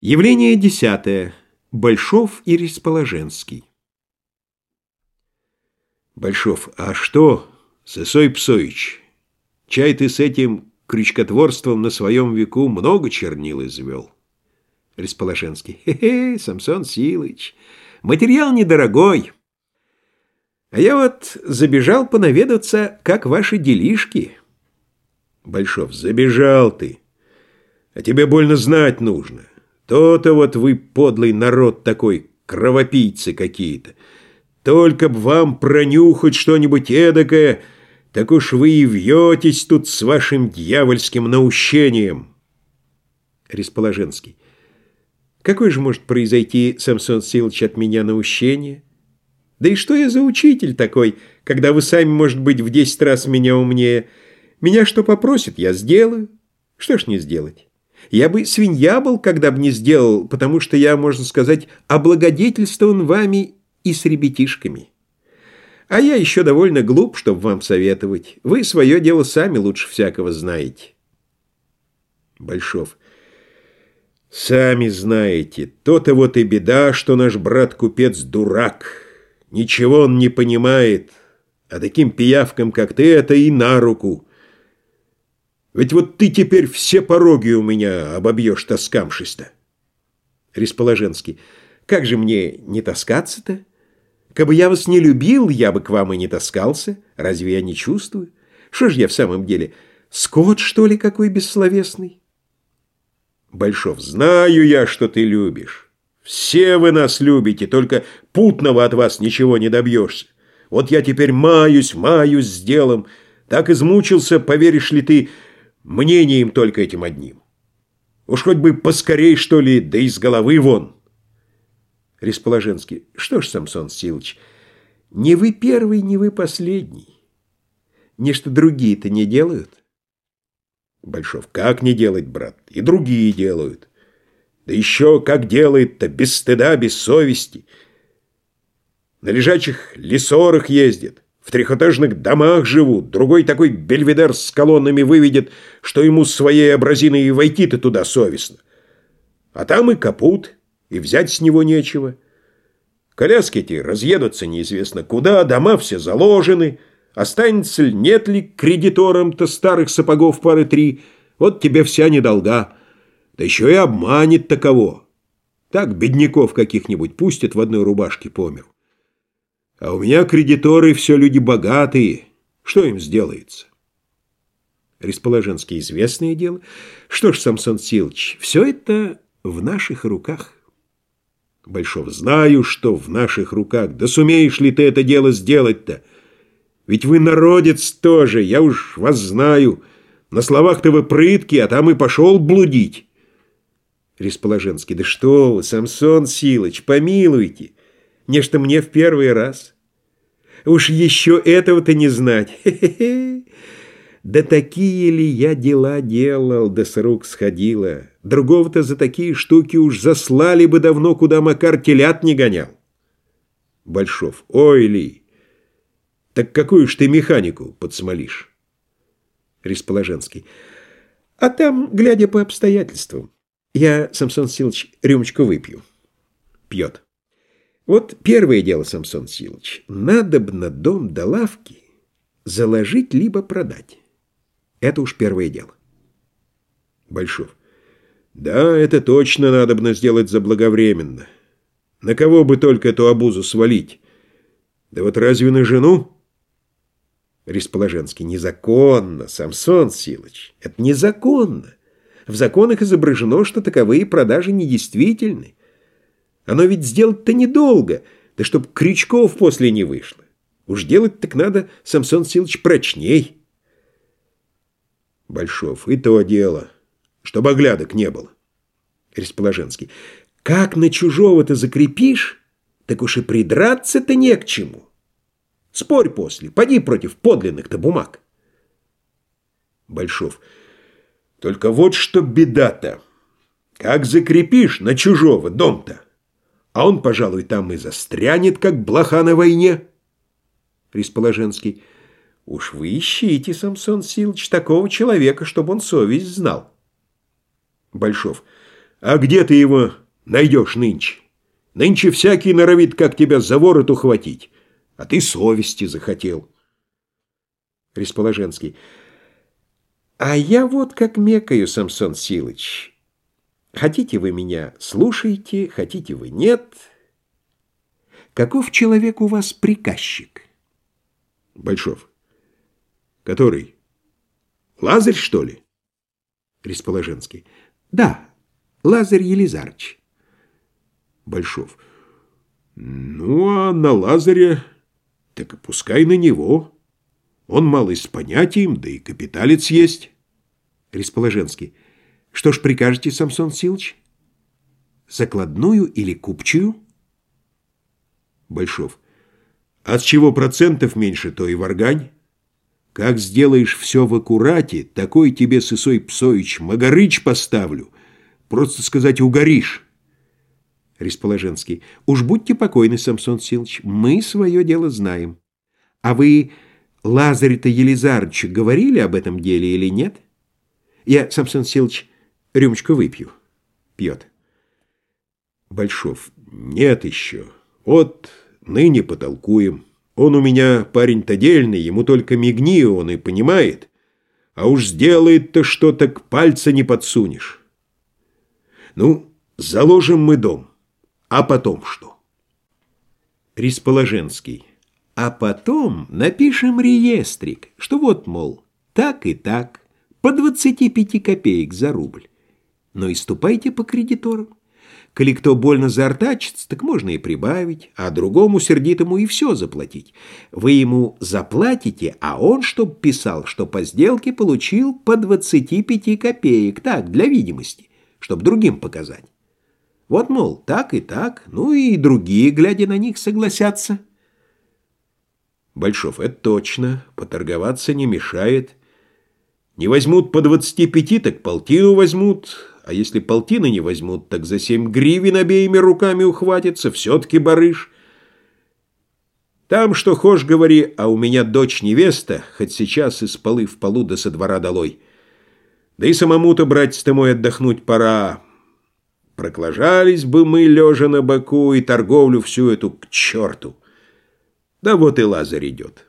Явление десятое. Большов и Ресположенский. Большов, а что, Сысой Псоич, чай ты с этим крючкотворством на своем веку много чернил извел? Ресположенский. Хе-хе, Самсон Силыч, материал недорогой. А я вот забежал понаведаться, как ваши делишки. Большов, забежал ты, а тебе больно знать нужно. То-то вот вы, подлый народ такой, кровопийцы какие-то. Только б вам пронюхать что-нибудь эдакое, так уж вы и вьетесь тут с вашим дьявольским наущением. Ресположенский. Какой же может произойти, Самсон Силыч, от меня наущение? Да и что я за учитель такой, когда вы сами, может быть, в десять раз меня умнее? Меня что попросит, я сделаю. Что ж не сделать? Я бы свинья был, когда бы не сделал, потому что я, можно сказать, облагодетельствован вами и с ребятишками. А я еще довольно глуп, чтобы вам советовать. Вы свое дело сами лучше всякого знаете. Большов. Сами знаете, то-то вот и беда, что наш брат-купец дурак. Ничего он не понимает, а таким пиявкам, как ты, это и на руку. Ведь вот ты теперь все пороги у меня обобьешь таскамшись-то. Ресположенский. Как же мне не таскаться-то? Кабы я вас не любил, я бы к вам и не таскался. Разве я не чувствую? Что ж я в самом деле, скот, что ли, какой бессловесный? Большов, знаю я, что ты любишь. Все вы нас любите, только путного от вас ничего не добьешься. Вот я теперь маюсь, маюсь с делом. Так измучился, поверишь ли ты, мнением только этим одним. Уж хоть бы поскорей, что ли, да из головы вон. Ресположенский. Что ж, Самсон Силыч, не вы первый, не вы последний. Нечто другие-то не делают? Большов. Как не делать, брат? И другие делают. Да еще как делает-то, без стыда, без совести. На лежачих лесорах ездит в трехэтажных домах живут, другой такой бельведер с колоннами выведет, что ему своей образиной и войти-то туда совестно. А там и капут, и взять с него нечего. Коляски эти разъедутся неизвестно куда, дома все заложены, останется ли, нет ли кредиторам-то старых сапогов пары три, вот тебе вся недолга, да еще и обманет таково. Так бедняков каких-нибудь пустят в одной рубашке по миру. А у меня кредиторы все люди богатые. Что им сделается? Ресположенский известное дело. Что ж, Самсон Силыч, все это в наших руках. Большов, знаю, что в наших руках. Да сумеешь ли ты это дело сделать-то? Ведь вы народец тоже, я уж вас знаю. На словах-то вы прытки, а там и пошел блудить. Ресположенский, да что вы, Самсон Силыч, помилуйте. Нечто мне в первый раз. Уж еще этого-то не знать. Хе -хе -хе. Да такие ли я дела делал, да с рук сходило. Другого-то за такие штуки уж заслали бы давно, куда Макар телят не гонял. Большов. Ой ли! Так какую ж ты механику подсмолишь? Ресположенский. А там, глядя по обстоятельствам, я, Самсон Силович, рюмочку выпью. Пьет. Вот первое дело, Самсон Силыч, надо бы на дом до лавки заложить либо продать. Это уж первое дело. Большов. Да, это точно надо бы сделать заблаговременно. На кого бы только эту обузу свалить? Да вот разве на жену? Ресположенский. Незаконно, Самсон Силыч. Это незаконно. В законах изображено, что таковые продажи недействительны. Оно ведь сделать-то недолго, да чтоб крючков после не вышло. Уж делать так надо, Самсон Силыч, прочней. Большов, и то дело, чтобы оглядок не было. Ресположенский, как на чужого-то закрепишь, так уж и придраться-то не к чему. Спорь после, поди против подлинных-то бумаг. Большов, только вот что беда-то. Как закрепишь на чужого дом-то? А он, пожалуй, там и застрянет, как блоха на войне. Ресположенский. Уж вы ищите, Самсон Силыч, такого человека, чтобы он совесть знал. Большов. А где ты его найдешь нынче? Нынче всякий норовит, как тебя за ворот ухватить, а ты совести захотел. Ресположенский. А я вот как мекаю, Самсон Силыч. Хотите вы меня, слушайте, хотите вы нет. Каков человек у вас приказчик? Большов. Который? Лазарь, что ли? Ресположенский. Да, Лазарь Елизарыч. Большов. Ну, а на Лазаря, так и пускай на него. Он малый с понятием, да и капиталец есть. Ресположенский. Что ж прикажете, Самсон Силыч? Закладную или купчую? Большов. А с чего процентов меньше, то и варгань. Как сделаешь все в аккурате, такой тебе, Сысой Псоич, Магарыч поставлю. Просто сказать, угоришь. Ресположенский. Уж будьте покойны, Самсон Силыч, мы свое дело знаем. А вы Лазарь-то Елизарычу говорили об этом деле или нет? Я, Самсон Силыч, рюмочку выпью. Пьет. Большов. Нет еще. Вот ныне потолкуем. Он у меня парень-то дельный, ему только мигни, он и понимает. А уж сделает-то что, так пальца не подсунешь. Ну, заложим мы дом. А потом что? Ресположенский. А потом напишем реестрик, что вот, мол, так и так, по 25 копеек за рубль. Но и ступайте по кредиторам. Коли кто больно заортачится, так можно и прибавить, а другому сердитому и все заплатить. Вы ему заплатите, а он, чтоб писал, что по сделке получил по 25 копеек, так, для видимости, чтоб другим показать. Вот, мол, так и так, ну и другие, глядя на них, согласятся. Большов, это точно, поторговаться не мешает. Не возьмут по 25, так полтину возьмут, а если полтины не возьмут, так за семь гривен обеими руками ухватится, все-таки барыш. Там что хошь говори, а у меня дочь-невеста, хоть сейчас из полы в полу да со двора долой. Да и самому-то, братец ты мой, отдохнуть пора. Проклажались бы мы, лежа на боку, и торговлю всю эту к черту. Да вот и Лазарь идет.